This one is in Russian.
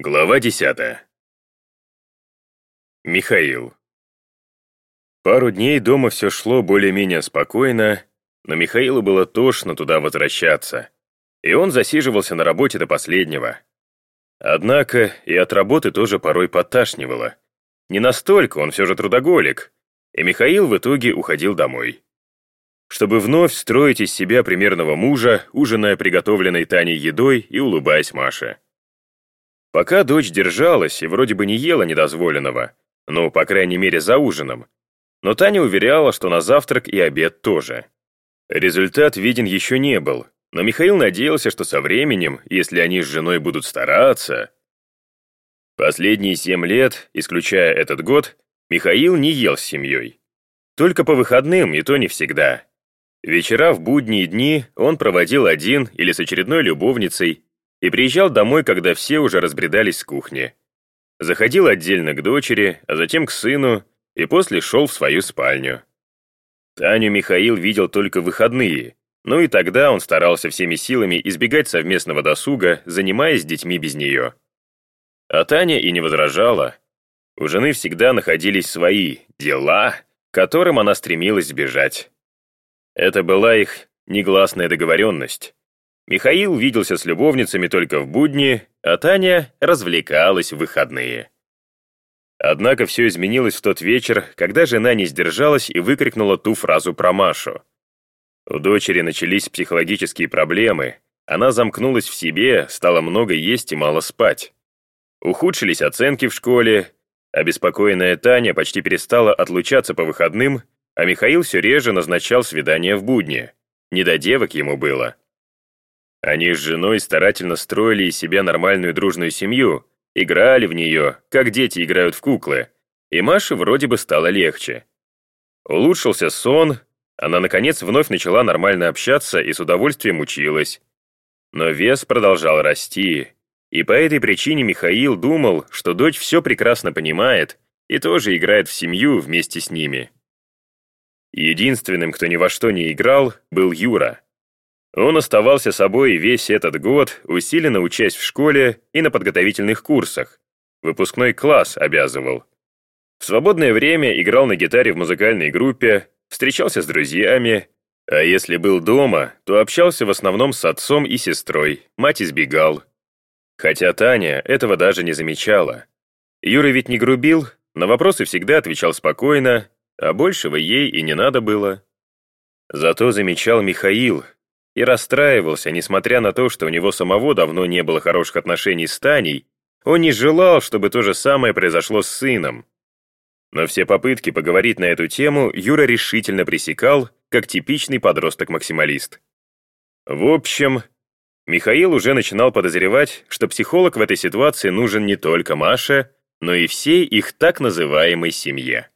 Глава 10. Михаил. Пару дней дома все шло более-менее спокойно, но Михаилу было тошно туда возвращаться, и он засиживался на работе до последнего. Однако и от работы тоже порой поташнивало. Не настолько, он все же трудоголик, и Михаил в итоге уходил домой. Чтобы вновь строить из себя примерного мужа, ужиная приготовленной Таней едой и улыбаясь Маше. Пока дочь держалась и вроде бы не ела недозволенного, ну, по крайней мере, за ужином, но Таня уверяла, что на завтрак и обед тоже. Результат виден еще не был, но Михаил надеялся, что со временем, если они с женой будут стараться... Последние семь лет, исключая этот год, Михаил не ел с семьей. Только по выходным, и то не всегда. Вечера в будние дни он проводил один или с очередной любовницей, и приезжал домой, когда все уже разбредались с кухни. Заходил отдельно к дочери, а затем к сыну, и после шел в свою спальню. Таню Михаил видел только выходные, но и тогда он старался всеми силами избегать совместного досуга, занимаясь с детьми без нее. А Таня и не возражала. У жены всегда находились свои дела, которым она стремилась сбежать. Это была их негласная договоренность. Михаил виделся с любовницами только в будни, а Таня развлекалась в выходные. Однако все изменилось в тот вечер, когда жена не сдержалась и выкрикнула ту фразу про Машу. У дочери начались психологические проблемы, она замкнулась в себе, стала много есть и мало спать. Ухудшились оценки в школе, обеспокоенная Таня почти перестала отлучаться по выходным, а Михаил все реже назначал свидания в будни. Не до девок ему было. Они с женой старательно строили из себя нормальную дружную семью, играли в нее, как дети играют в куклы, и Маше вроде бы стало легче. Улучшился сон, она, наконец, вновь начала нормально общаться и с удовольствием училась. Но вес продолжал расти, и по этой причине Михаил думал, что дочь все прекрасно понимает и тоже играет в семью вместе с ними. Единственным, кто ни во что не играл, был Юра. Он оставался собой весь этот год, усиленно учась в школе и на подготовительных курсах. Выпускной класс обязывал. В свободное время играл на гитаре в музыкальной группе, встречался с друзьями, а если был дома, то общался в основном с отцом и сестрой, мать избегал. Хотя Таня этого даже не замечала. Юра ведь не грубил, на вопросы всегда отвечал спокойно, а большего ей и не надо было. Зато замечал Михаил, и расстраивался, несмотря на то, что у него самого давно не было хороших отношений с Таней, он не желал, чтобы то же самое произошло с сыном. Но все попытки поговорить на эту тему Юра решительно пресекал, как типичный подросток-максималист. В общем, Михаил уже начинал подозревать, что психолог в этой ситуации нужен не только Маше, но и всей их так называемой семье.